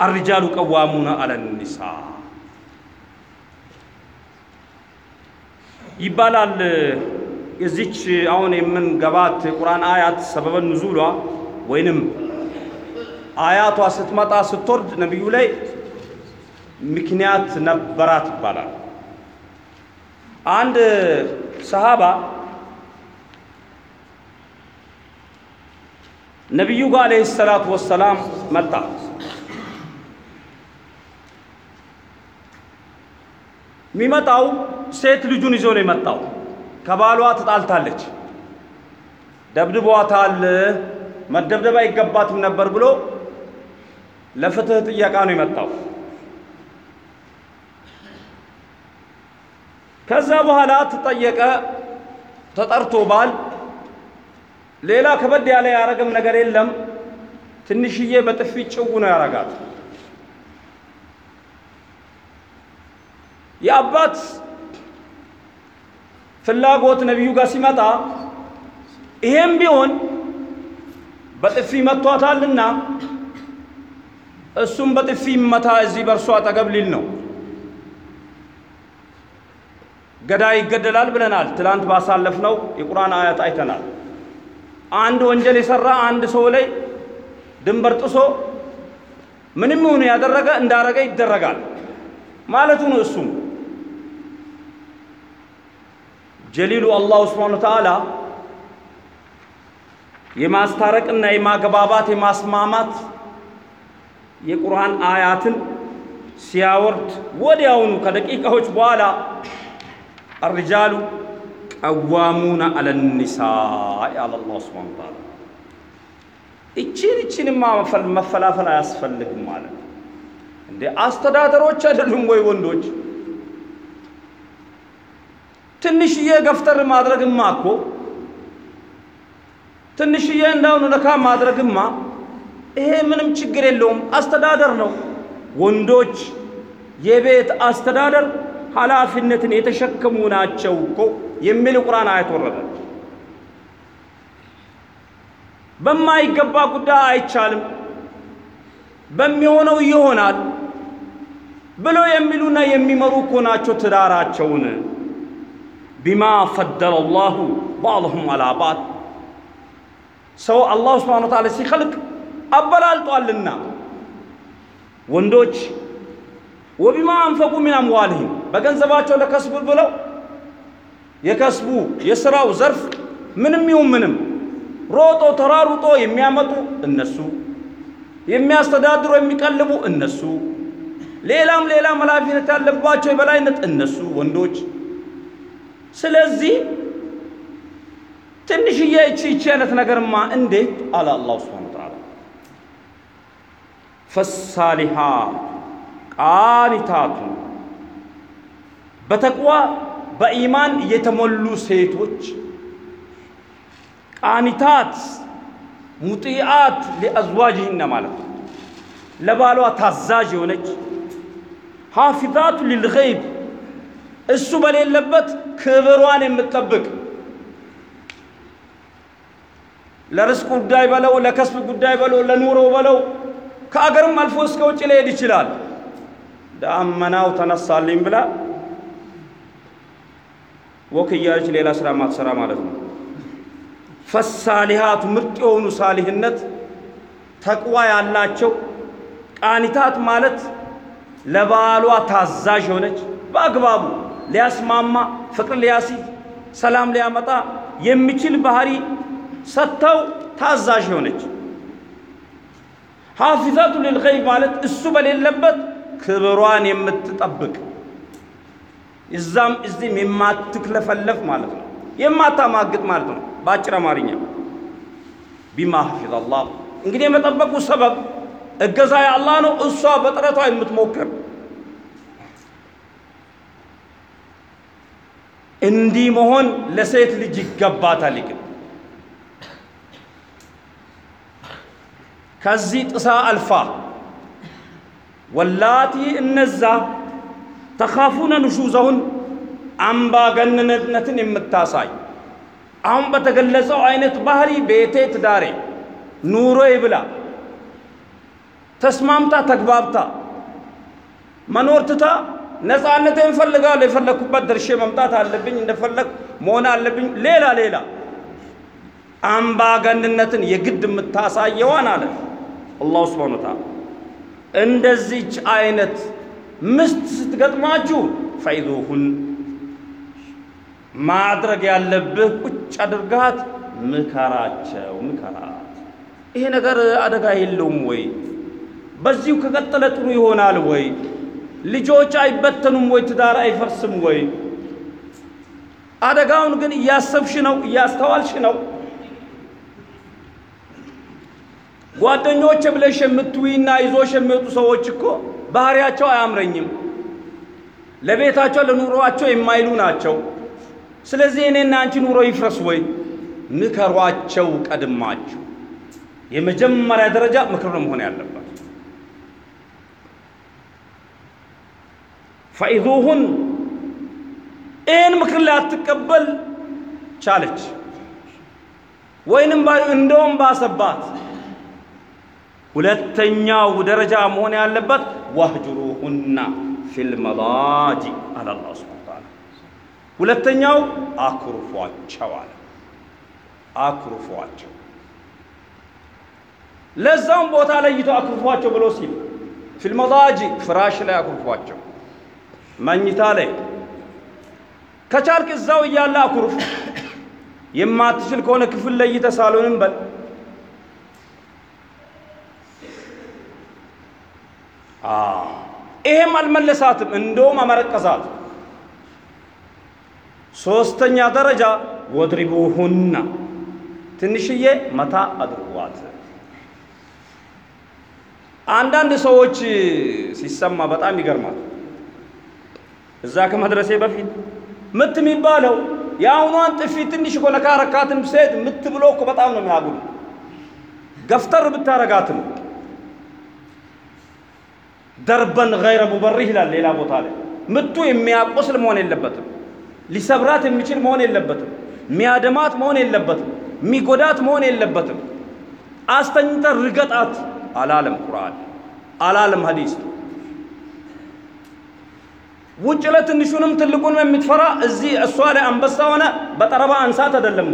አርጃሉ ቀዋሙና አለ ኒሳ ይባላል። የዚች አሁን የምንገባት የቁርአን አያት ሰበበ ኑዙሏ ወይንም አያቷ ስትመጣ ስትወርድ ነቢዩ ላይ ምክንያት ነበራት ይባላል። አንድ ሰሃባ ነቢዩ ጋር አለይሂ ሰላቱ ወሰላም መጣ። የሚመጣው ሴት ልጁን ይዞ ነው የመጣው። ከባሏ ትጣልታለች፣ ደብድቧታል፣ መደብደብ አይገባትም ነበር ብሎ ለፍትህ ጥያቄ ነው የመጣው። ከዛ በኋላ ተጠየቀ። ተጠርቶ ባል ሌላ ከበድ ያለ ያረገም ነገር የለም። ትንሽዬ በጥፊ ጭው ነው ያረጋት። የአባት ፍላጎት ነቢዩ ጋር ሲመጣ ይሄም ቢሆን በጥፊ መቷታልና እሱም በጥፊ ይመታ እዚህ በእርሷ አጠገብ ሊል ነው። ገዳይ ይገደላል ብለናል። ትላንት ባሳለፍነው የቁርአን አያት አይተናል። አንድ ወንጀል የሰራ አንድ ሰው ላይ ድንበር ጥሶ ምንም ይሁን ያደረገ እንዳረገ ይደረጋል ማለቱ ነው። እሱም ጀሊሉ አላሁ ስብሓነ ወተዓላ የማስታረቅና የማገባባት የማስማማት የቁርአን አያትን ሲያወርድ ወዲያውኑ ከደቂቃዎች በኋላ አርጃሉ ቀዋሙና አለ ኒሳ ያለ አላህ ስብሓነ ወተዓላ። እቺን እቺንማ መፈላፈል አያስፈልግም ማለት ነው። እንደ አስተዳደሮች አይደሉም ወይ ወንዶች? ትንሽዬ ገፍተር ማድረግማ እኮ ትንሽዬ እንዳሁኑ ነካ ማድረግማ ይሄ ምንም ችግር የለውም። አስተዳደር ነው። ወንዶች የቤት አስተዳደር ኃላፊነትን የተሸከሙ ናቸው እኮ የሚል ቁርአን አያት ወረደ። በማይገባ ጉዳይ አይቻልም፣ በሚሆነው ይሆናል ብለው የሚሉና የሚመሩ እኮ ናቸው ትዳራቸውን። ቢማ ፈደለ ላሁ ባዕضሁም አላ ባዕድ ሰው አላሁ ስብሓነ ወተዓላ ሲኸልቅ አበላልጧልና ወንዶች ወቢማ አንፈቁ ሚን አምዋልህም በገንዘባቸው ለከስቡ ብለው የከስቡ የስራው ዘርፍ ምንም ይሁን ምንም ሮጦ ተራሩጦ የሚያመጡ እነሱ፣ የሚያስተዳድሩ የሚቀልቡ እነሱ፣ ሌላም ሌላም ኃላፊነት ያለባቸው የበላይነት እነሱ ወንዶች። ስለዚህ ትንሽዬ እቺ እቺ አይነት ነገርማ እንዴት አለ አላሁ ስብሓነ ወተዓላ ፈሳሊሃት ቃኒታቱ በተቅዋ በኢማን የተሞሉ ሴቶች ቃኒታት ሙጢአት ሊአዝዋጅህነ ማለት ነው። ለባሏ ታዛዥ የሆነች ሐፊዛቱ ሊልገይብ እሱ በሌለበት ክብሯን የምትጠብቅ ለርስቅ ጉዳይ በለው፣ ለከስብ ጉዳይ በለው፣ ለኑሮ በለው ከአገርም አልፎ እስከ ውጭ ሊሄድ ይችላል። ዳመናው ተነሳልኝ ብላ ወክ ሌላ ስራ ማትሰራ ማለት ነው። ፈሳሊሃቱ ምርጥ የሆኑ ሳሊህነት ተቅዋ ያላቸው ቃኒታት ማለት ለባሏ ታዛዥ የሆነች በአግባቡ ሊያስማማ ፍቅር ሊያስይዝ ሰላም ሊያመጣ የሚችል ባህሪ ሰጥተው ታዛዥ የሆነች ሐፊዛቱ ሊልገይብ ማለት እሱ በሌለበት ክብሯን የምትጠብቅ እዛም እዚህም የማትክለፈለፍ ማለት ነው። የማታማግጥ ማለት ነው። በአጭር አማርኛ ቢማ ሐፊዝ አላህ እንግዲህ የመጠበቁ ሰበብ እገዛ የአላህ ነው። እሷ በጥረቷ የምትሞክር እንዲህ መሆን ለሴት ልጅ ይገባታል። ይቅር ከዚህ ጥሳ አልፋ ወላቲ እነዛ ተኻፉነ ንሹዘሁን አምባገነንነትን የምታሳይ አሁን በተገለጸው አይነት ባህሪ ቤቴ ትዳሬ ኑሮ ይብላ ተስማምታ ተግባብታ መኖር ትታ ነፃነቴን እፈልጋለሁ የፈለግኩበት ደርሼ መምጣት አለብኝ እንደፈለግ መሆን አለብኝ ሌላ ሌላ አምባገንነትን የግድ የምታሳየዋን አለ አላሁ ስብሓነ ወተዓላ። እንደዚች አይነት ምስት ስትገጥማችሁ ፈይዙሁን ማድረግ ያለብህ ቁጭ አድርጋት ምከራቸው፣ ምከራት። ይሄ ነገር አደጋ የለውም ወይ? በዚሁ ከቀጠለ ጥሩ ይሆናል ወይ? ልጆች አይበተኑም ወይ? ትዳር አይፈርስም ወይ? አደጋውን ግን እያሰብሽ ነው፣ እያስተዋልሽ ነው። ጓደኞች ብለሽ የምትዊና ይዞሽ የሚወጡ ሰዎች እኮ ባህሪያቸው አያምረኝም፣ ለቤታቸው ለኑሯቸው የማይሉ ናቸው። ስለዚህ እኔና አንቺ ኑሮ ይፍረስ ወይ? ምከሯቸው ቀድማችሁ። የመጀመሪያ ደረጃ ምክር ነው መሆን ያለበት። ፈኢዙሁን ይህን ምክር ላትቀበል ቻለች፣ ወይንም እንደውም ባሰባት። ሁለተኛው ደረጃ መሆን ያለበት ዋህጅሩሁና ፊል መዳጂ አለ አላህ ሱብሓነሁ ወተዓላ። ሁለተኛው አኩርፏቸው አለ። አኩርፏቸው ለዛውም ቦታ ለይቶ አኩርፏቸው ብሎ ሲል ፊል መዳጂ ፍራሽ ላይ አኩርፏቸው፣ መኝታ ላይ ከቻልክ እዛው እያለ አኩርፍ። የማትችል ከሆነ ክፍል ለይተ ሳሎንም በል ይሄም አልመለሳትም፣ እንደውም አመረቀዛት። ሶስተኛ ደረጃ ወድሪቡሁና ትንሽዬ መታ አድርጓት። አንዳንድ ሰዎች ሲሰማ በጣም ይገርማል። እዛ ከመድረሴ በፊት ምት የሚባለው የአሁኗን ጥፊ ትንሽ እኮ ነካረካትም ሴት ምት ብሎ እኮ በጣም ነው የሚያጉሉ ገፍተር ብታረጋትም ደርበን ገይረ ሙበሪህ ይላል ሌላ ቦታ ላይ። ምቱ የሚያቆስል መሆን የለበትም። ሊሰብራት የሚችል መሆን የለበትም። ሚያደማት መሆን የለበትም። ሚጎዳት መሆን የለበትም። አስተኝተን ርገጣት አላለም ቁርአን፣ አላለም ሐዲስ። ውጭ ለትንሹንም ትልቁንም የምትፈራ እዚህ እሷ ላይ አንበሳ ሆነ በጠረባ አንሳት አይደለም፣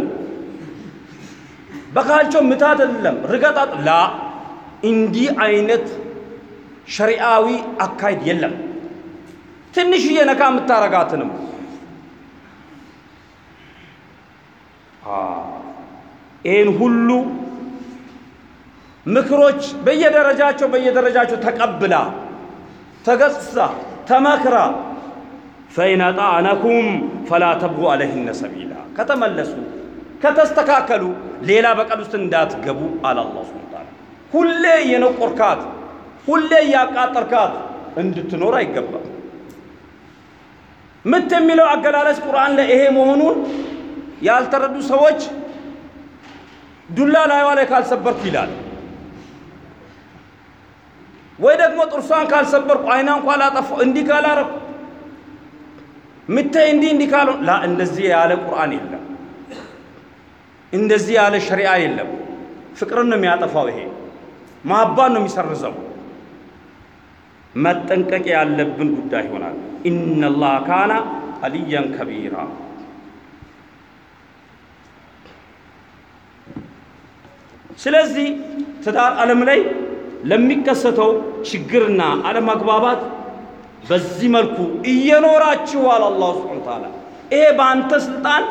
በካልቾ ምታት አይደለም፣ ርገጣት ላ እንዲህ አይነት ሸሪዓዊ አካሄድ የለም። ትንሽዬ ነካ የምታረጋትንም ይህን ሁሉ ምክሮች በየደረጃቸው በየደረጃቸው ተቀብላ ተገጽሳ ተመክራ ፈኢን አጣዕነኩም ፈላ ተብጉ አለይሂነ ሰቢላ ከተመለሱ ከተስተካከሉ ሌላ በቀል ውስጥ እንዳትገቡ አለ አላህ ሱብሓነሁ ወተዓላ። ሁሌ የነቆርካት ሁሌ እያቃጠርካት እንድትኖር አይገባም። ምት የሚለው አገላለጽ ቁርአን ላይ ይሄ መሆኑን ያልተረዱ ሰዎች ዱላ ላይዋ ላይ ካልሰበርኩ ይላል፣ ወይ ደግሞ ጥርሷን ካልሰበርኩ አይናን ካላጠፋሁ እንዲህ ካላረኩ ምታይ እንዲህ እንዲህ ካለ ላ እንደዚህ ያለ ቁርአን የለም። እንደዚህ ያለ ሸሪዓ የለም። ፍቅርን ነው የሚያጠፋው። ይሄ ማባን ነው የሚሰርዘው። መጠንቀቅ ያለብን ጉዳይ ይሆናል። ኢነላህ ካና አልያን ከቢራ። ስለዚህ ትዳር ዓለም ላይ ለሚከሰተው ችግርና አለመግባባት በዚህ መልኩ እየኖራችኋል አላሁ ሱብሓነሁ ወተዓላ። ይሄ በአንተ ስልጣን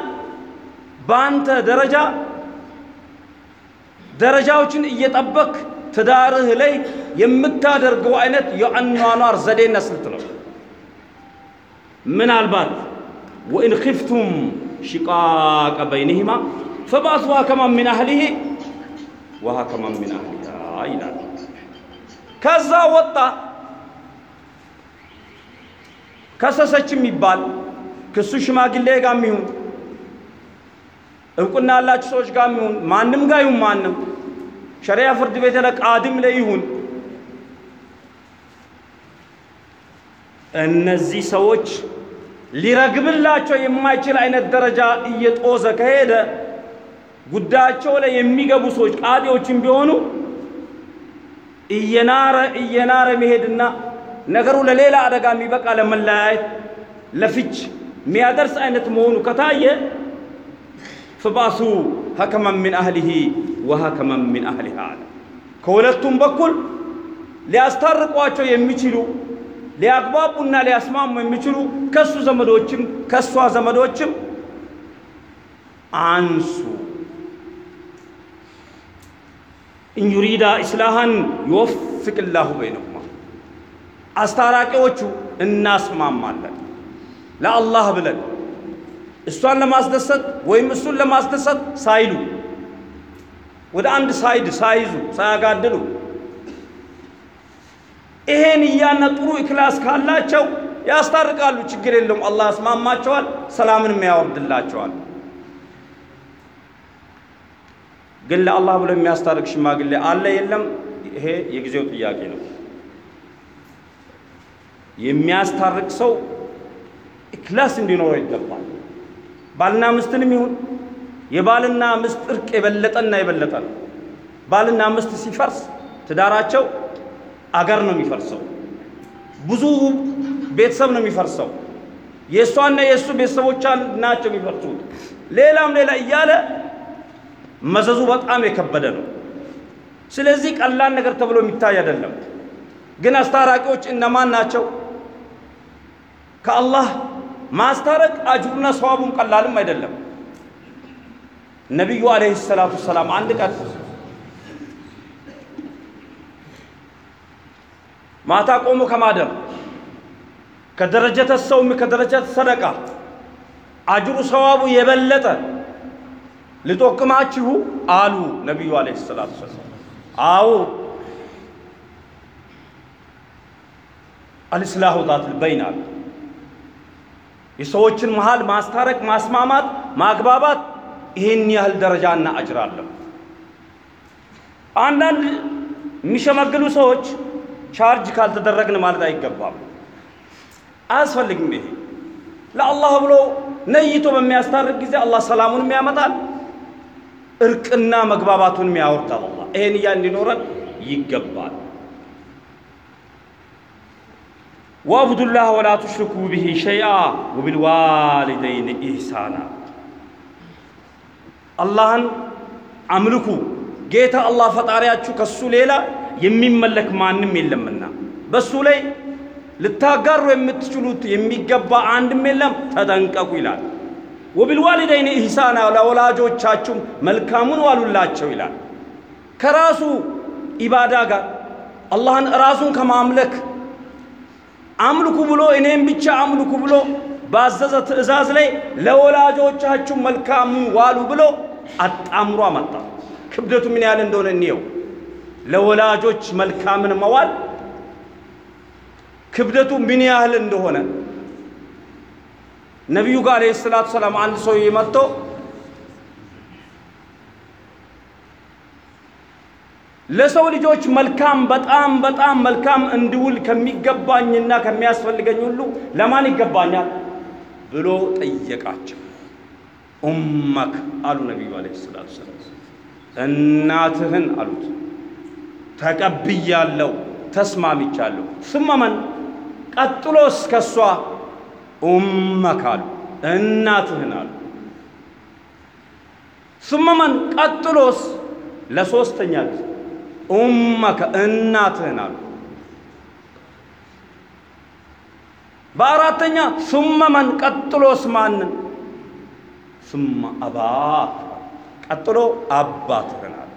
በአንተ ደረጃ ደረጃዎችን እየጠበቅ ትዳርህ ላይ የምታደርገው አይነት የአኗኗር ዘዴና ስልት ነው። ምናልባት ወኢን ኺፍቱም ሽቃቀ በይንህማ ፈባሱ ሀከማን ሚን አህሊሂ ወሀከማን ሚን አህሊሃ ይላል። ከዛ ወጣ ከሰሰችም ይባል ክሱ ሽማግሌ ጋር የሚሆን እውቅና ያላችሁ ሰዎች ጋር የሚሆን ማንም ጋር ይሁን ማንም ሸሪያ ፍርድ ቤት ላይ ቃድም ላይ ይሁን። እነዚህ ሰዎች ሊረግብላቸው የማይችል አይነት ደረጃ እየጦዘ ከሄደ ጉዳያቸው ላይ የሚገቡ ሰዎች ቃዲዎችን ቢሆኑ እየናረ እየናረ መሄድና ነገሩ ለሌላ አደጋ የሚበቃ ለመለያየት ለፍች የሚያደርስ አይነት መሆኑ ከታየ ፍባሱ ሀከመን ሚን አህሊሂ ወሀከመን ሚን አህሊሃ አለ። ከሁለቱም በኩል ሊያስታርቋቸው የሚችሉ ሊያግባቡና ሊያስማሙ የሚችሉ ከሱ ዘመዶችም ከእሷ ዘመዶችም አንሱ። إن إصلاحا يوفق الله بينهما አስታራቂዎቹ እናስማማለን ለአላህ ብለን እሷን ለማስደሰት ወይም እሱን ለማስደሰት ሳይሉ ወደ አንድ side ሳይዙ ሳያጋድሉ ይሄን እያነ ጥሩ ኢክላስ ካላቸው ያስታርቃሉ። ችግር የለውም። አላህ ያስማማቸዋል፣ ሰላምንም ያወርድላቸዋል። ግን ለአላህ ብሎ የሚያስታርቅ ሽማግሌ አለ የለም? ይሄ የጊዜው ጥያቄ ነው። የሚያስታርቅ ሰው ኢክላስ እንዲኖረው ይገባል። ባልና ምስትንም ይሁን የባልና ምስት እርቅ የበለጠና የበለጠ ነው። ባልና ምስት ሲፈርስ ትዳራቸው አገር ነው የሚፈርሰው። ብዙ ቤተሰብ ነው የሚፈርሰው። የእሷና የእሱ ቤተሰቦቿ ናቸው የሚፈርሱት። ሌላም ሌላ እያለ መዘዙ በጣም የከበደ ነው። ስለዚህ ቀላል ነገር ተብሎ የሚታይ አይደለም። ግን አስታራቂዎች እነማን ናቸው? ከአላህ ማስታረቅ አጅሩና ሰዋቡም ቀላልም አይደለም። ነቢዩ አለይሂ ሰላቱ ሰላም አንድ ቀን ማታ ቆሞ ከማደር ከደረጀተ ሰውም ከደረጀተ ሰደቃ አጅሩ ሰዋቡ የበለጠ ልጦቅማችሁ አሉ ነቢዩ አለይሂ ሰላቱ ሰላም። አዎ አልስላሁ ዛትል በይን አሉ። የሰዎችን መሃል ማስታረቅ፣ ማስማማት፣ ማግባባት ይሄን ያህል ደረጃና አጅር አለው። አንዳንድ የሚሸመግሉ ሰዎች ቻርጅ ካልተደረግን ማለት አይገባም፣ አያስፈልግም። ይሄ ለአላህ ብሎ ነይቶ በሚያስታርቅ ጊዜ አላህ ሰላሙንም ያመጣል፣ እርቅና መግባባቱንም ያወርዳል። አላህ ይሄን እያ እንዲኖረን ይገባል። ወአብዱላህ ወላ ቱሽሪኩ ብሂ ሸይአ ወቢልዋሊደይን ኢሕሳና አላህን አምልኩ። ጌታ አላህ ፈጣሪያችሁ ከሱ ሌላ የሚመለክ ማንም የለምና በሱ ላይ ልታጋሩ የምትችሉት የሚገባ አንድም የለም፣ ተጠንቀቁ ይላል። ወቢልዋሊደይን ኢሕሳና ለወላጆቻችሁም መልካሙን ዋሉላቸው ይላል። ከራሱ ኢባዳ ጋር አላህን ራሱን ከማምለክ አምልኩ ብሎ እኔም ብቻ አምልኩ ብሎ ባዘዘ ትእዛዝ ላይ ለወላጆቻችሁ መልካም ዋሉ ብሎ አጣምሮ አመጣ። ክብደቱ ምን ያህል እንደሆነ እንየው። ለወላጆች መልካምን መዋል ክብደቱ ምን ያህል እንደሆነ ነቢዩ ጋር ዓለይሂ ሰላቱ ሰላም አንድ ሰው መጥቶ ለሰው ልጆች መልካም በጣም በጣም መልካም እንዲውል ከሚገባኝና ከሚያስፈልገኝ ሁሉ ለማን ይገባኛል ብሎ ጠየቃቸው። ኡመክ አሉ ነቢዩ ዓለይሂ ሰላቱ ሰላም። እናትህን አሉት። ተቀብያለሁ፣ ተስማምቻለሁ። ስመመን ቀጥሎስ ከሷ ኡመክ አሉ። እናትህን አሉ። ስመመን ቀጥሎስ ለሶስተኛ ጊዜ ኡመከ እናትህን አሉ። በአራተኛ ሱመ መን ቀጥሎስ ማንን? ሱመ አባት ቀጥሎ አባትህን አሉ።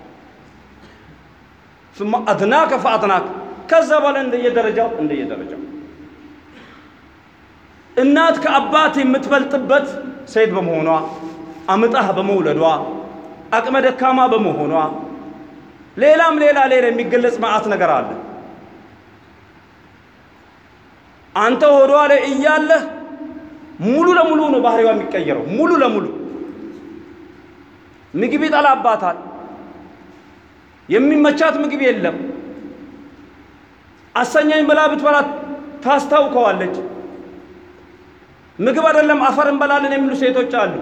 ሱመ አድናከ ፈአድናከ ከዛ በኋላ እንደየደረጃው እንደየደረጃው እናት ከአባት የምትበልጥበት ሴት በመሆኗ አምጣህ በመውለዷ አቅመ ደካማ በመሆኗ ሌላም ሌላ ሌላ የሚገለጽ መዓት ነገር አለ። አንተ ሆዷ ላይ እያለህ ሙሉ ለሙሉ ነው ባህሪዋ የሚቀየረው። ሙሉ ለሙሉ ምግብ ይጠላባታል። የሚመቻት ምግብ የለም። አሰኛኝ ብላ ብትበላ ታስታውከዋለች። ምግብ አይደለም አፈር እንበላለን የሚሉ ሴቶች አሉ፣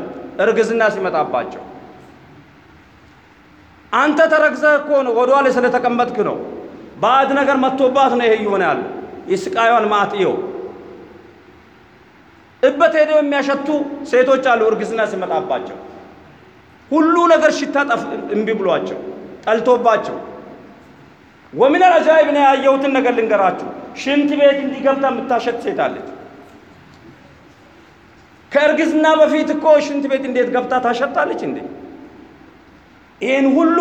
እርግዝና ሲመጣባቸው አንተ ተረግዘህ እኮ ነው ላይ ስለተቀመጥክ ነው። ባዕድ ነገር መጥቶባት ነው ይሄ እየሆነ ያለ የስቃዩን ማት ይኸው እበት ሄደው የሚያሸቱ ሴቶች አሉ። እርግዝና ሲመጣባቸው ሁሉ ነገር ሽታ ጠፍ እምቢ ብሏቸው ጠልቶባቸው ወሚን አጃይብ ነው ያየሁትን ነገር ልንገራችሁ። ሽንት ቤት እንዲገብታ የምታሸት ሴት አለች። ከእርግዝና በፊት እኮ ሽንት ቤት እንዴት ገብታ ታሸታለች እንዴ? ይህን ሁሉ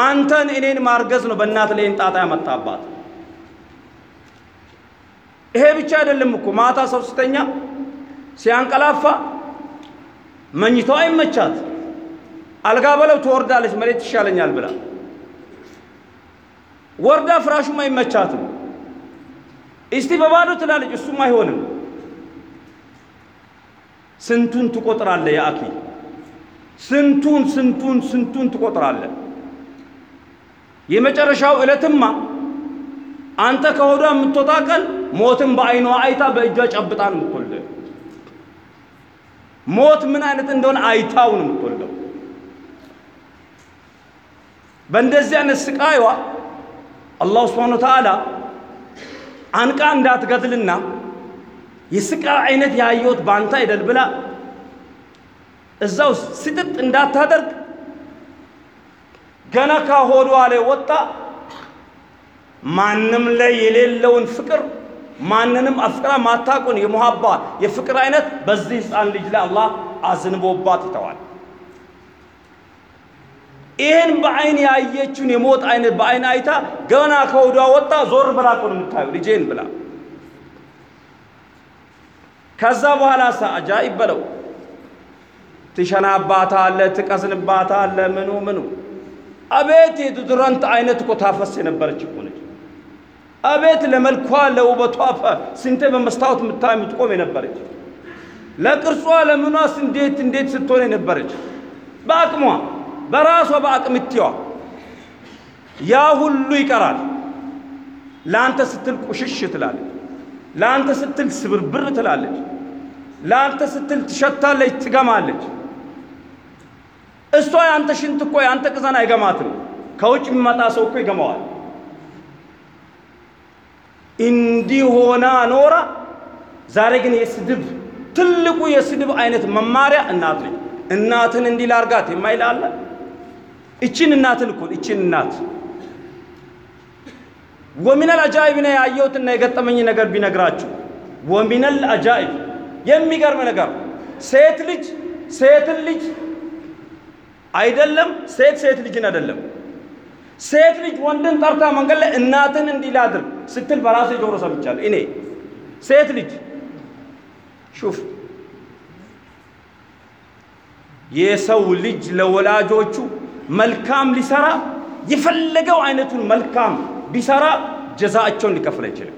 አንተን እኔን ማርገዝ ነው በእናት ላይ ጣጣ ያመጣባት። ይሄ ብቻ አይደለም እኮ ማታ ሰው ስተኛ ሲያንቀላፋ መኝታው አይመቻት፣ አልጋ በለው ትወርዳለች፣ መሬት ይሻለኛል ብላ ወርዳ ፍራሹም አይመቻትም። እስቲ በባዶ ትላለች፣ እሱም አይሆንም። ስንቱን ትቆጥራለህ ያ አኪ ስንቱን ስንቱን ስንቱን ትቆጥራለህ። የመጨረሻው ዕለትማ አንተ ከሆዷ የምትወጣ ቀን ሞትን በአይኗ አይታ በእጇ ጨብጣ ነው የምትወልደው። ሞት ምን አይነት እንደሆነ አይታው ነው የምትወልደው። በእንደዚህ አይነት ስቃይዋ አላሁ ስብሓነሁ ወተዓላ አንቃ እንዳትገድልና የስቃይ አይነት ያየሁት በአንተ አይደል ብላ እዛው ስጥጥ እንዳታደርግ ገና ከሆዷ ላይ ወጣ። ማንም ላይ የሌለውን ፍቅር ማንንም አፍቅራ ማታቁን የሙሃባ የፍቅር አይነት በዚህ ሕፃን ልጅ ላይ አላህ አዝንቦባት ይተዋል። ይህን በአይን ያየችውን የሞት አይነት በአይን አይታ ገና ከሆዷ ወጣ። ዞር ብላ እኮ ነው የምታየው ልጄን ብላ። ከዛ በኋላ ሳ አጃኢብ ትሸናባታለ፣ ትቀዝንባታለ፣ ምኑ ምኑ። አቤት የዱድረንት አይነት እኮ ታፈስ የነበረች እኮ ነች። አቤት ለመልኳ ለውበቷ ስንቴ በመስታወት ምታይ የምትቆም የነበረች ለቅርጿ ለምኗስ እንዴት እንዴት ስትሆን የነበረች በአቅሟ በራሷ በአቅምትዋ ያ ሁሉ ይቀራል። ለአንተ ስትል ቁሽሽ ትላለች። ለአንተ ስትል ስብርብር ትላለች። ለአንተ ስትል ትሸታለች፣ ትገማለች። እሷ የአንተ ሽንት እኮ የአንተ ቅዘን አይገማትም። ከውጭ የሚመጣ ሰው እኮ ይገማዋል። እንዲህ ሆና ኖራ ዛሬ ግን የስድብ ትልቁ የስድብ አይነት መማሪያ እናት ነች። እናትን እንዲህ ላርጋት የማይላለ እችን እናትን እኮ እችን እናት ወሚነል አጃኢብ ነው ያየሁትና የገጠመኝ ነገር ቢነግራችሁ፣ ወሚነል አጃኢብ የሚገርም ነገር ሴት ልጅ ሴትን ልጅ አይደለም ሴት ሴት ልጅን አይደለም ሴት ልጅ ወንድን ጠርታ መንገድ ላይ እናትን እንዲህ ላድርግ ስትል በራሴ ጆሮ ሰምቻለሁ። እኔ ሴት ልጅ ሹፍ የሰው ልጅ ለወላጆቹ መልካም ሊሰራ የፈለገው አይነቱን መልካም ቢሰራ ጀዛቸውን ሊከፍል አይችልም።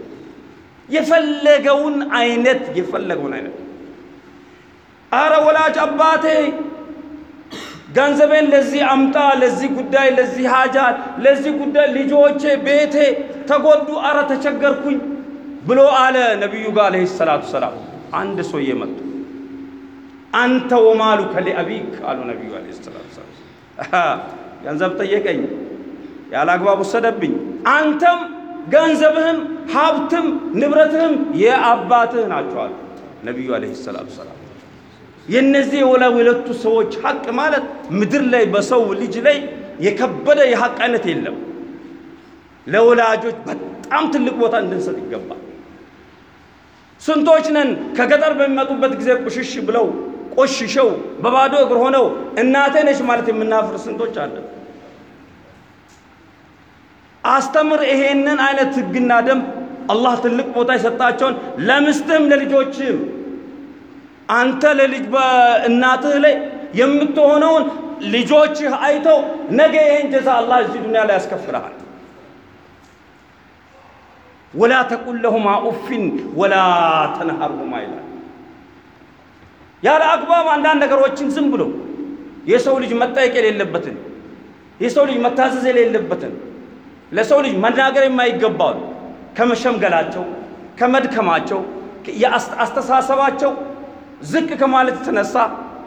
የፈለገውን አይነት የፈለገውን አይነት አረ ወላጅ አባቴ ገንዘቤን ለዚህ አምጣ፣ ለዚህ ጉዳይ፣ ለዚህ ሀጃ፣ ለዚህ ጉዳይ ልጆቼ፣ ቤቴ ተጎዱ፣ አረ ተቸገርኩኝ ብሎ አለ ነቢዩ ጋር አለይሂ ሰላቱ ሰላም። አንድ ሰውዬ መጡ። አንተ ወማሉ ከሊአቢክ አሉ ነቢዩ አለይሂ ሰላቱ ሰላም። ገንዘብ ጠየቀኝ፣ ያለ አግባብ ወሰደብኝ። አንተም ገንዘብህም ሀብትም ንብረትህም የአባትህ አሉ ነቢዩ አለይሂ ሰላቱ ሰላም። የነዚህ የሁለቱ ሰዎች ሐቅ ማለት ምድር ላይ በሰው ልጅ ላይ የከበደ የሐቅ አይነት የለም። ለወላጆች በጣም ትልቅ ቦታ እንድንሰጥ ይገባል። ስንቶች ነን ከገጠር በሚመጡበት ጊዜ ቁሽሽ ብለው ቆሽሸው በባዶ እግር ሆነው እናቴ ነች ማለት የምናፍር ስንቶች አለን። አስተምር ይሄንን አይነት ሕግና ደንብ አላህ ትልቅ ቦታ የሰጣቸውን ለምስትህም ለልጆችህም አንተ ለልጅ በእናትህ ላይ የምትሆነውን ልጆችህ አይተው ነገ ይህን ጀዛ አላህ እዚህ ዱንያ ላይ ያስከፍልሃል። ወላ ተቁል ለሁማ ኡፊን ወላ ተንሃርሁማ ይላል። ያለ አግባብ አንዳንድ ነገሮችን ዝም ብሎ የሰው ልጅ መጠየቅ የሌለበትን የሰው ልጅ መታዘዝ የሌለበትን ለሰው ልጅ መናገር የማይገባው ከመሸምገላቸው፣ ከመድከማቸው፣ የአስተሳሰባቸው ዝቅ ከማለት የተነሳ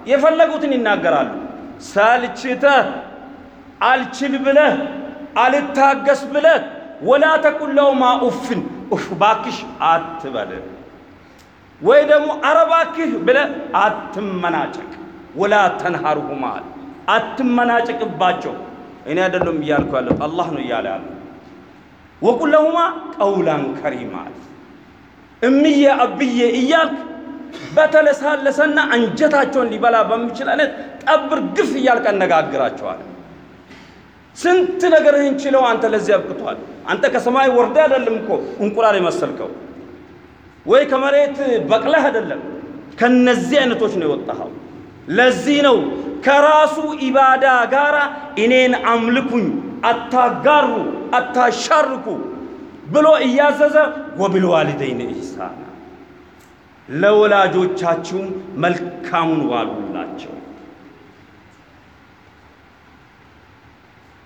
የፈለጉትን ይናገራሉ። ሰልችተህ አልችል ብለህ አልታገስ ብለህ ወላ ተቁል ለሁማ ኡፍን ኡፍ ባክሽ አትበል፣ ወይ ደግሞ ኧረ ባክህ አትመናጨቅ። ወላ ተንሃርሁማ አትመናጨቅባቸው። እኔ አይደለም እያልኩ ያለው አላህ ነው እያለ ያለው። ወቁል ቀውላን ከሪማ እምዬ አብዬ እያልክ በተለሳለሰና አንጀታቸውን ሊበላ በሚችል አይነት ጠብር ግፍ እያልክ አነጋግራቸዋል። ስንት ነገርህን ችለው አንተ ለዚህ አብቅቷል። አንተ ከሰማይ ወርደ አይደለም እኮ እንቁላል የመሰልከው ወይ ከመሬት በቅለህ አይደለም። ከነዚህ አይነቶች ነው የወጣኸው። ለዚህ ነው ከራሱ ኢባዳ ጋር እኔን አምልኩኝ፣ አታጋሩ፣ አታሻርኩ ብሎ እያዘዘ ወብልዋሊደይን ኢሕሳና ለወላጆቻችሁም መልካሙን ዋሉላቸው።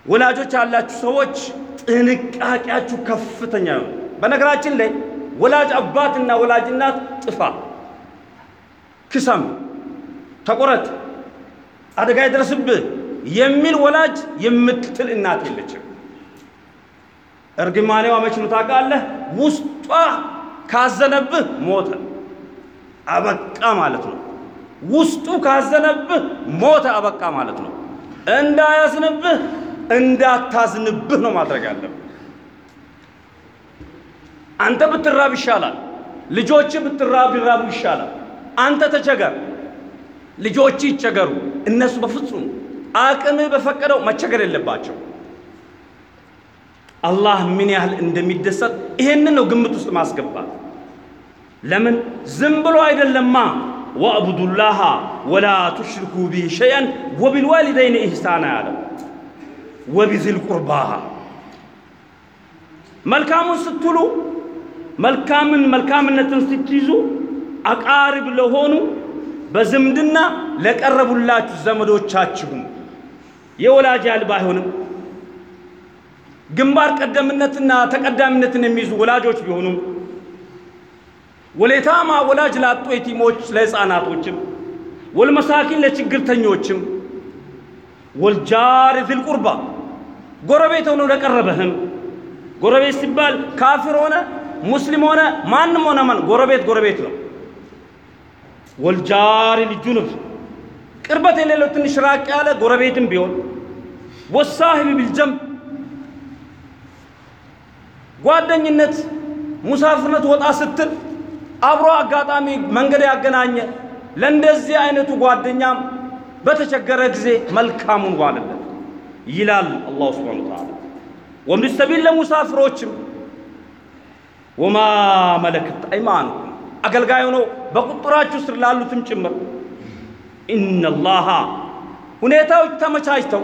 ወላጆች ያላችሁ ሰዎች ጥንቃቄያችሁ ከፍተኛ ነው። በነገራችን ላይ ወላጅ አባትና ወላጅ እናት ጥፋ፣ ክሰም፣ ተቆረጥ፣ አደጋ ይድረስብህ የሚል ወላጅ የምትል እናት የለችም። እርግማኔዋ መች ነው ታውቃለህ? ውስጧ ካዘነብህ ሞተ፣ አበቃ ማለት ነው። ውስጡ ካዘነብህ ሞተ፣ አበቃ ማለት ነው። እንዳያዝንብህ እንዳታዝንብህ ነው ማድረግ ያለብህ። አንተ ብትራብ ይሻላል፣ ልጆች ብትራብ ቢራቡ ይሻላል። አንተ ተቸገር፣ ልጆች ይቸገሩ። እነሱ በፍጹም አቅምህ በፈቀደው መቸገር የለባቸው። አላህ ምን ያህል እንደሚደሰት ይሄንን ነው ግምት ውስጥ ማስገባት። ለምን? ዝም ብሎ አይደለማ። ወአቡዱላሃ ወላ ቱሽሪኩ ቢሂ ሸይአን ወቢልዋሊደይን ኢሕሳና ያለው ወቢዚል ቁርባ መልካሙን ስትሉ መልካምን መልካምነትን ስትይዙ አቃርብ ለሆኑ በዝምድና ለቀረቡላችሁ ዘመዶቻችሁም የወላጅ ያህል ባይሆንም ግንባር ቀደምነትና ተቀዳሚነትን የሚይዙ ወላጆች ቢሆኑም ወሌታማ ወላጅ ላጡ የቲሞች ለሕፃናቶችም ወልመሳኪን ለችግርተኞችም ወልጃር ዚል ቁርባ ጎረቤት ሆኖ ለቀረበህም ጎረቤት ሲባል ካፊር ሆነ ሙስሊም ሆነ ማንም ሆነ ማን ጎረቤት ጎረቤት ነው። ወልጃር ልጁኑብ ቅርበት የሌለው ትንሽ ራቅ ያለ ጎረቤትም ቢሆን ወሳሂብ ቢልጀንብ ጓደኝነት ሙሳፍርነት ወጣ ስትል አብሮ አጋጣሚ መንገድ ያገናኘ ለእንደዚህ አይነቱ ጓደኛም በተቸገረ ጊዜ መልካሙን ዋልለት ይላል አላሁ ስብሓነ ወተዓላ። ወብን ሰቢል ለሙሳፍሮችም ወማ መለክት አይማኑኩም አገልጋይ ሆነው በቁጥራችሁ ስር ላሉትም ጭምር ኢነላሃ ሁኔታዎች ተመቻችተው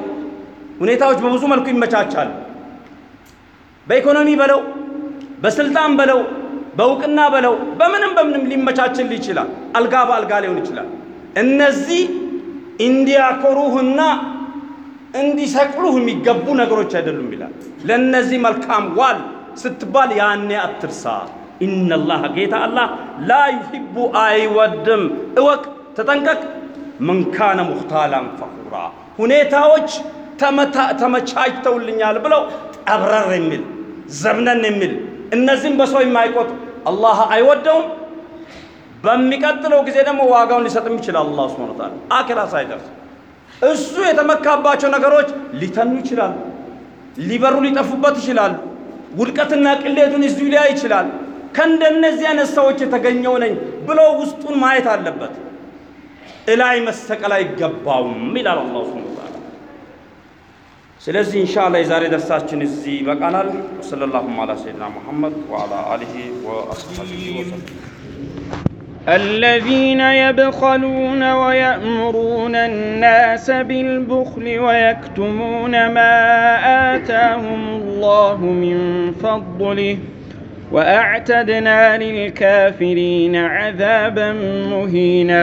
ሁኔታዎች በብዙ መልኩ ይመቻቻሉ። በኢኮኖሚ በለው በስልጣን በለው በእውቅና በለው በምንም በምንም ሊመቻችል ይችላል። አልጋ በአልጋ ሊሆን ይችላል። እነዚህ እንዲያኮሩህና እንዲሰቅሉህ የሚገቡ ነገሮች አይደሉም ይላል። ለእነዚህ መልካም ዋል ስትባል ያኔ አትርሳ። ኢነላህ ጌታ አላህ ላ ዩሂቡ አይወድም። እወቅ፣ ተጠንቀቅ። መንካነ ሙኽታላን ፈኹራ ሁኔታዎች ተመቻችተውልኛል ብለው ጠብረር የሚል ዘብነን የሚል እነዚህም በሰው የማይቆጥር አላህ አይወደውም። በሚቀጥለው ጊዜ ደግሞ ዋጋውን ሊሰጥም ይችላል። አላህ ሱብሓነሁ ወተዓላ አኺራ ሳይደርስ እሱ የተመካባቸው ነገሮች ሊተኑ ይችላሉ፣ ሊበሩ ሊጠፉበት ይችላሉ። ውድቀትና ቅሌቱን እዚሁ ሊያይ ይችላል። ከእንደነዚህ አይነት ሰዎች የተገኘው ነኝ ብሎ ውስጡን ማየት አለበት። እላይ መሰቀል አይገባውም ይላል አላህ ሱብሓነሁ ስለዚህ ኢንሻአላህ የዛሬ ደርሳችን እዚህ ይበቃናል። ወሰለላሁ ዐላ ሰይድና ሙሐመድ ወዐላ አሊሂ ወአስሐቢሂ ወሰለም። الذين يبخلون ويأمرون الناس بالبخل ويكتمون ما آتاهم الله من فضله وأعتدنا للكافرين عذابا مهينا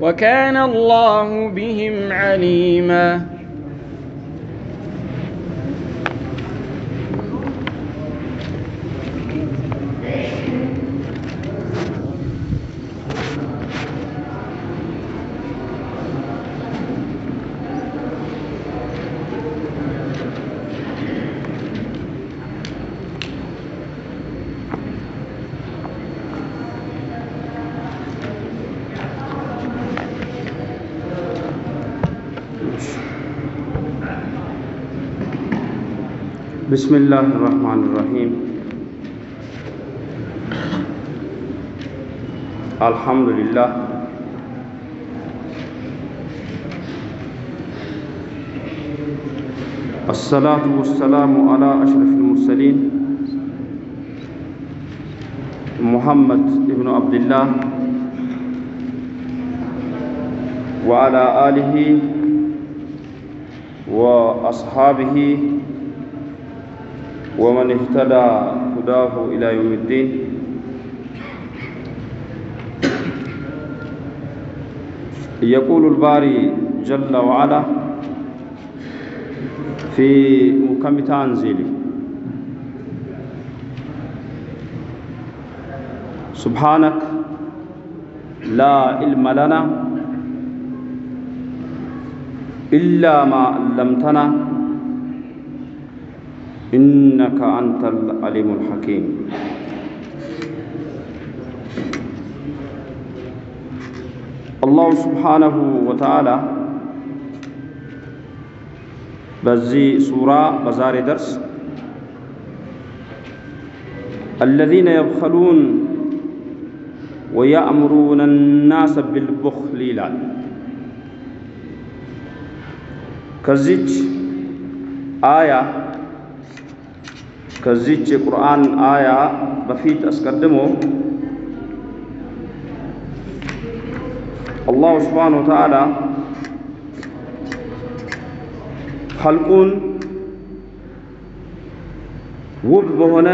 وكان الله بهم عليما. بسم الله الرحمن الرحيم. الحمد لله الصلاة والسلام على أشرف المرسلين. محمد بن عبد الله وعلى آله وأصحابه ومن اهتدى هداه إلى يوم الدين. يقول الباري جل وعلا في محكم تنزيله سبحانك لا علم لنا إلا ما علمتنا إنك أنت العليم الحكيم الله سبحانه وتعالى በዚህ ሱራ በዛሬ ደርስ الذين يبخلون ويأمرون الناس بالبخل ይላል ከዚች አያ ከዚች የቁርአን አያ በፊት አስቀድሞ አላሁ ስብሓነ ወተዓላ ኸልቁን ውብ በሆነ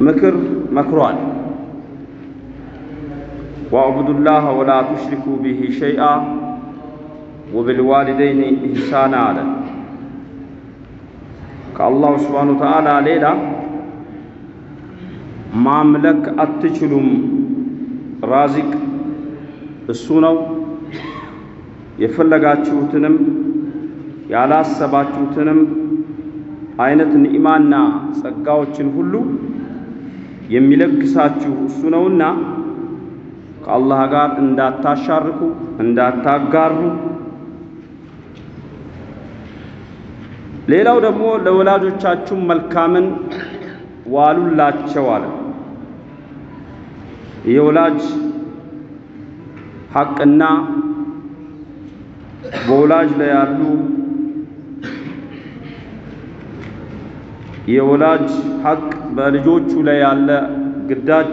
ምክር መክሯል። ወአዕቡዱላህ ወላ ቱሽሪኩ ቢሂ ሸይአ ወብልዋሊደይን ኢሕሳና አለ። ከአላሁ ስብሓነ ወተዓላ ሌላ ማምለክ አትችሉም። ራዚቅ እሱ ነው። የፈለጋችሁትንም ያላሰባችሁትንም አይነት ንዕማና ጸጋዎችን ሁሉ የሚለግሳችሁ እሱ ነውና ከአላህ ጋር እንዳታሻርኩ እንዳታጋሩ። ሌላው ደግሞ ለወላጆቻችሁ መልካምን ዋሉላቸው አለ። የወላጅ ሐቅና በወላጅ ላይ ያሉ የወላጅ ሐቅ በልጆቹ ላይ ያለ ግዳጅ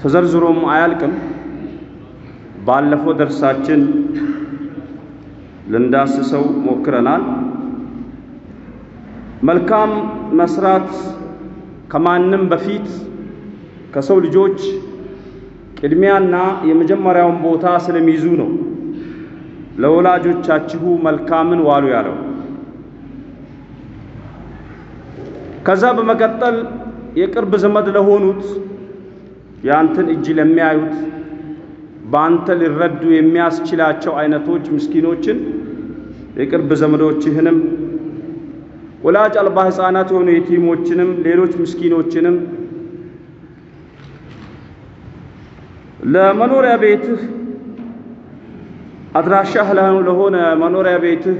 ተዘርዝሮም አያልቅም። ባለፈው ደርሳችን ልንዳስሰው ሞክረናል። መልካም መስራት ከማንም በፊት ከሰው ልጆች ቅድሚያና የመጀመሪያውን ቦታ ስለሚይዙ ነው ለወላጆቻችሁ መልካምን ዋሉ ያለው። ከዛ በመቀጠል የቅርብ ዘመድ ለሆኑት የአንተን እጅ ለሚያዩት በአንተ ሊረዱ የሚያስችላቸው አይነቶች ምስኪኖችን የቅርብ ዘመዶችህንም ወላጅ አልባ ሕፃናት የሆኑ የቲሞችንም ሌሎች ምስኪኖችንም ለመኖሪያ ቤትህ አድራሻህ ለሆነ መኖሪያ ቤትህ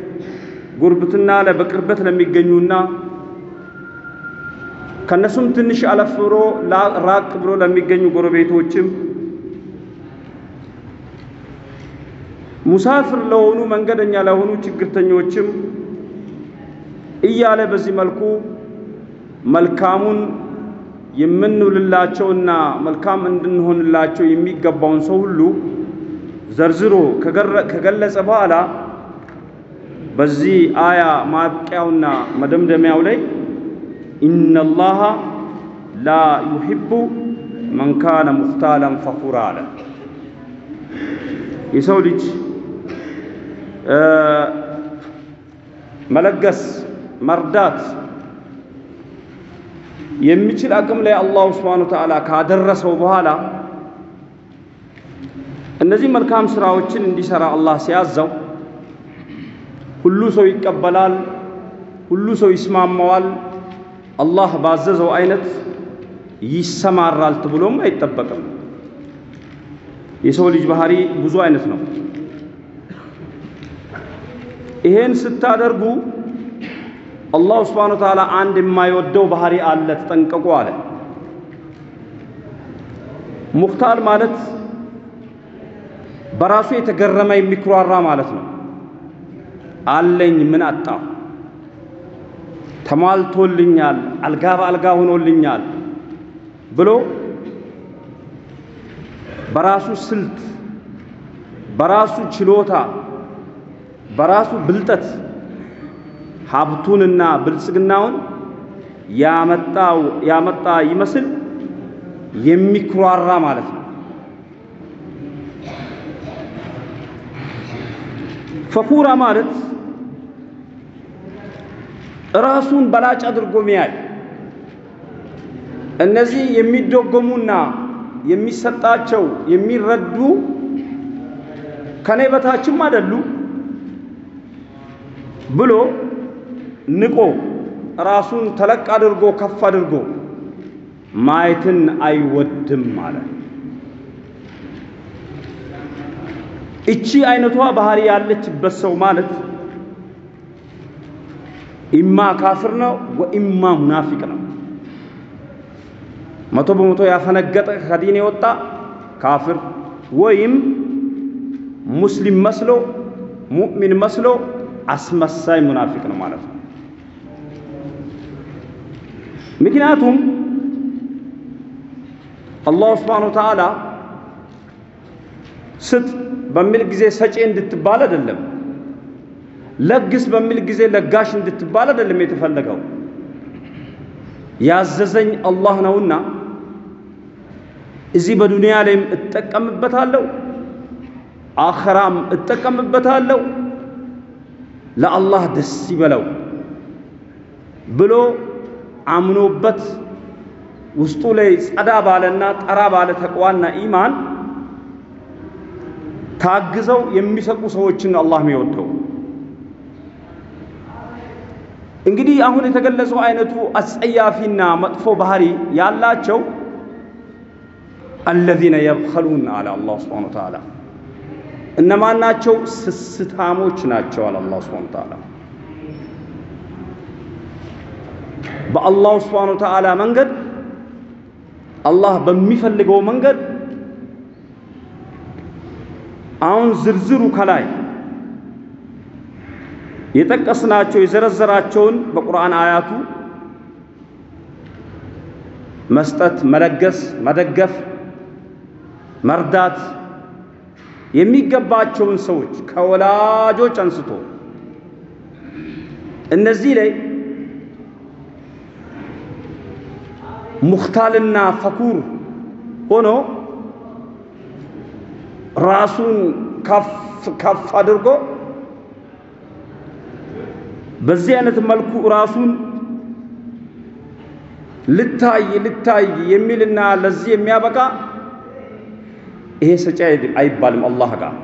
ጉርብትና በቅርበት ለሚገኙና ከነሱም ትንሽ አለፍ ብሎ ራቅ ብሎ ለሚገኙ ጎረቤቶችም ሙሳፍር ለሆኑ መንገደኛ ለሆኑ ችግርተኞችም እያለ በዚህ መልኩ መልካሙን የምንውልላቸውና መልካም እንድንሆንላቸው የሚገባውን ሰው ሁሉ ዘርዝሮ ከገለጸ በኋላ በዚህ አያ ማብቂያውና መደምደሚያው ላይ ኢነላሃ ላ ዩሂቡ መን ካነ ሙኽታለን ፈኹራ አለ። የሰው ልጅ መለገስ መርዳት የሚችል አቅም ላይ አላሁ ስብሓነ ወተዓላ ካደረሰው በኋላ እነዚህ መልካም ስራዎችን እንዲሰራ አላህ ሲያዘው ሁሉ ሰው ይቀበላል፣ ሁሉ ሰው ይስማማዋል፣ አላህ ባዘዘው አይነት ይሰማራል ተብሎም አይጠበቅም። የሰው ልጅ ባህሪ ብዙ አይነት ነው። ይሄን ስታደርጉ አላሁ ስብሓነ ወተዓላ አንድ የማይወደው ባህሪ አለ፣ ተጠንቀቁ አለ። ሙኽታል ማለት በራሱ የተገረመ የሚኩራራ ማለት ነው። አለኝ ምን አጣሁ፣ ተሟልቶልኛል፣ አልጋ በአልጋ ሆኖልኛል ብሎ በራሱ ስልት፣ በራሱ ችሎታ፣ በራሱ ብልጠት ሀብቱንና ብልጽግናውን ያመጣው ያመጣ ይመስል የሚኩራራ ማለት ነው። ፈኩራ ማለት ራሱን በላጭ አድርጎ ሚያይ እነዚህ የሚደጎሙና የሚሰጣቸው የሚረዱ ከኔ በታችም አይደሉ ብሎ ንቆ ራሱን ተለቅ አድርጎ ከፍ አድርጎ ማየትን አይወድም ማለት እቺ አይነቷ ባህሪ ያለችበት ሰው ማለት ኢማ ካፍር ነው ወኢማ ሙናፊቅ ነው። መቶ በመቶ ያፈነገጠ ከዲን የወጣ ካፍር ወይም ሙስሊም መስሎ ሙእሚን መስሎ አስመሳይ ሙናፊቅ ነው ማለት ነው። ምክንያቱም አላሁ ስብሓነሁ ወተዓላ ስጥ በሚል ጊዜ ሰጪ እንድትባል አይደለም። ለግስ በሚል ጊዜ ለጋሽ እንድትባል አይደለም የተፈለገው። ያዘዘኝ አላህ ነውና እዚህ በዱንያ ላይም እጠቀምበታለሁ፣ አኸራም እጠቀምበታለሁ፣ ለአላህ ደስ ይበለው ብሎ አምኖበት ውስጡ ላይ ጸዳ ባለና ጠራ ባለ ተቅዋና ኢማን ታግዘው የሚሰጡ ሰዎችን አላህ የሚወደው። እንግዲህ አሁን የተገለጸው አይነቱ አስጸያፊና መጥፎ ባህሪ ያላቸው አለዚነ የብኸሉን አለ አላህ ሱብሓነሁ ወተዓላ። እነማን ናቸው? ስስታሞች ናቸው አለ አላህ ሱብሓነሁ ወተዓላ። በአላሁ ሱብሓነሁ ወተዓላ መንገድ አላህ በሚፈልገው መንገድ አሁን ዝርዝሩ ከላይ የጠቀስናቸው የዘረዘራቸውን በቁርአን አያቱ መስጠት፣ መለገስ፣ መደገፍ፣ መርዳት የሚገባቸውን ሰዎች ከወላጆች አንስቶ እነዚህ ላይ ሙኽታልና ፈኩር ሆኖ ራሱን ከፍ ከፍ አድርጎ በዚህ አይነት መልኩ ራሱን ልታይ ልታይ የሚልና ለዚህ የሚያበቃ ይሄ ሰጪ አይባልም አላህ ጋር።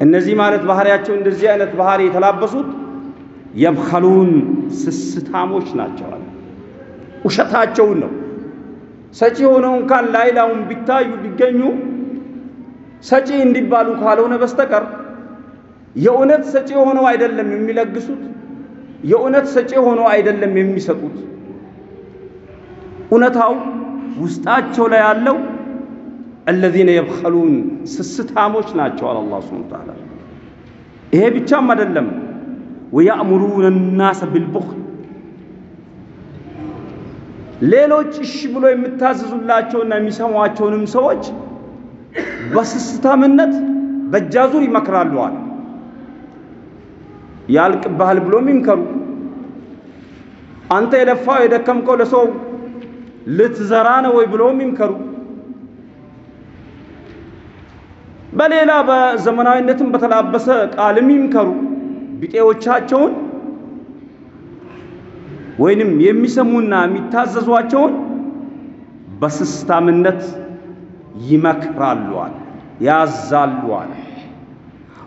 እነዚህ ማለት ባህሪያቸው እንደዚህ አይነት ባህሪ የተላበሱት የብኸሉን ስስታሞች ናቸዋል። ውሸታቸውን ነው። ሰጪ ሆነው እንኳን ላይላውን ቢታዩ ቢገኙ ሰጪ እንዲባሉ ካልሆነ በስተቀር የእውነት ሰጪ ሆነው አይደለም የሚለግሱት፣ የእውነት ሰጪ ሆነው አይደለም የሚሰጡት። እውነታው ውስጣቸው ላይ ያለው አለዚነ የብኸሉን ስስታሞች ናቸው አለ አላህ ሱብሓነሁ ወተዓላ። ይሄ ብቻም አይደለም ወያእሙሩነ ናሰ ቢልቡኽል ሌሎች እሺ ብሎ የምታዘዙላቸውና የሚሰሟቸውንም ሰዎች በስስታምነት በእጃዙር ይመክራሉ አለ። ያልቅብሃል ብሎም ይምከሩ። አንተ የለፋው የደከምከው ለሰው ልትዘራ ነው ወይ ብሎም ይምከሩ። በሌላ በዘመናዊነትም በተላበሰ ቃልም ይምከሩ። ቢጤዎቻቸውን ወይንም የሚሰሙና የሚታዘዟቸውን በስስታምነት ይመክራሉ አለ፣ ያዛሉ አለ።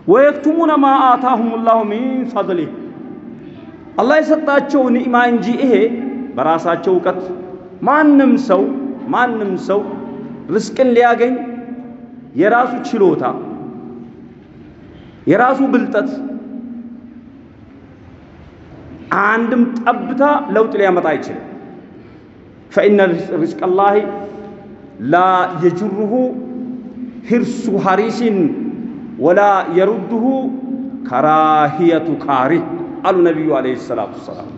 ወየክቱሙነ ማ አታሁም ላሁ ሚን ፈድሊህ አላህ የሰጣቸው ኒዕማ እንጂ ይሄ በራሳቸው እውቀት ማንም ሰው ማንም ሰው ርስቅን ሊያገኝ የራሱ ችሎታ የራሱ ብልጠት አንድም ጠብታ ለውጥ ሊያመጣ አይችልም። ፈኢነ ሪዝቀ ላሂ ላ የጅሩሁ ሂርሱ ሐሪሲን ወላ የሩድሁ ከራሂየቱ ካሪህ አሉ ነቢዩ ዓለይሂ ሰላቱ ወሰላም።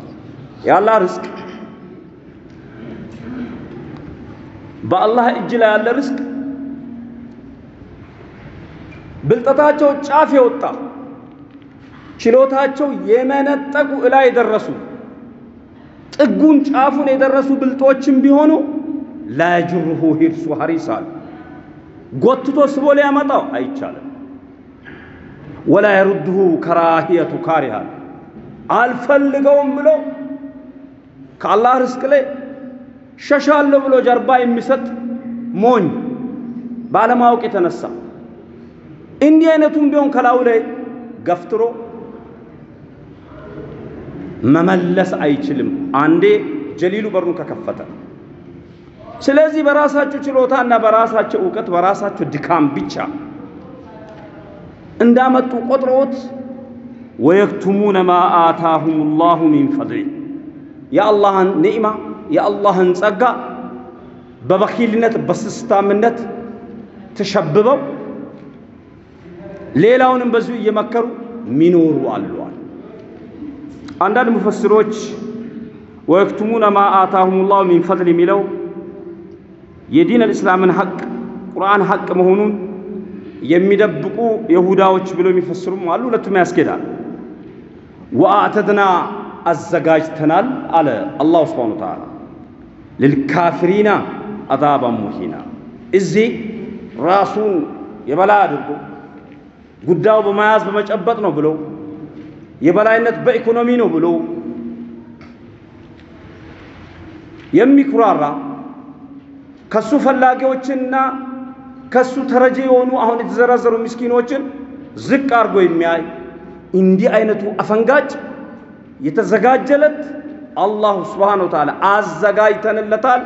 የአላህ ርዝቅ በአላህ እጅ ላይ ያለ ርዝቅ ብልጠታቸው ጫፍ የወጣ ችሎታቸው የመነጠቁ እላይ የደረሱ ጥጉን ጫፉን የደረሱ ብልጦችም ቢሆኑ ላጅሩሁ ሂርሱ ሐሪስ አሉ። ጎትቶ ስቦ ሊያመጣው አይቻልም። ወላ የሩድሁ ከራሂየቱ ካሪሃ አልፈልገውም ብሎ ከአላህ ርስቅ ላይ ሸሻለሁ ብሎ ጀርባ የሚሰጥ ሞኝ ባለማወቅ የተነሳ እንዲህ አይነቱም ቢሆን ከላዩ ላይ ገፍትሮ መመለስ አይችልም። አንዴ ጀሊሉ በሩን ከከፈተ። ስለዚህ በራሳቸው ችሎታ እና በራሳቸው እውቀት በራሳቸው ድካም ብቻ እንዳመጡ ቆጥሮት ወየክቱሙነ ማ አታሁም ላሁ ሚን ፈድሊ የአላህን ኒዕማ የአላህን ጸጋ በበኪልነት በስስታምነት ተሸብበው ሌላውንም በዚሁ እየመከሩ ሚኖሩ አለዋል። አንዳንድ ሙፈስሮች ወየክቱሙነ ማ አታሁም ላሁ ሚን ፈድል የሚለው የዲን አልእስላምን ሐቅ ቁርአን ሐቅ መሆኑን የሚደብቁ የሁዳዎች ብሎ የሚፈስሩም አሉ። ሁለቱም ያስኬዳል። ወአዕተድና አዘጋጅተናል አለ አላሁ ስብሓነ ወተዓላ ልልካፊሪና አዛባን ሙሂና። እዚህ ራሱን የበላይ አድርጎ ጉዳዩ በመያዝ በመጨበጥ ነው ብሎ የበላይነት በኢኮኖሚ ነው ብሎ የሚኩራራ ከሱ ፈላጊዎችንና ከሱ ተረጂ የሆኑ አሁን የተዘረዘሩ ምስኪኖችን ዝቅ አድርጎ የሚያይ እንዲህ አይነቱ አፈንጋጭ የተዘጋጀለት አላሁ ስብሓነሁ ወተዓላ አዘጋጅተንለታል።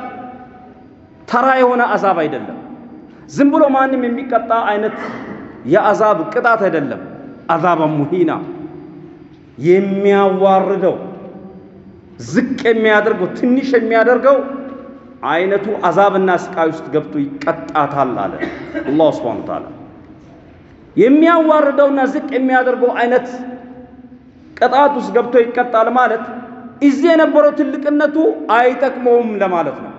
ተራ የሆነ አዛብ አይደለም። ዝም ብሎ ማንም የሚቀጣ አይነት የአዛብ ቅጣት አይደለም። አዛበ ሙሂና የሚያዋርደው ዝቅ የሚያደርገው ትንሽ የሚያደርገው አይነቱ አዛብና ስቃይ ውስጥ ገብቶ ይቀጣታል አለ አላሁ ስብሓነሁ ወተዓላ። የሚያዋርደውና ዝቅ የሚያደርገው አይነት ቅጣት ውስጥ ገብቶ ይቀጣል ማለት እዚህ የነበረው ትልቅነቱ አይጠቅመውም ለማለት ነው።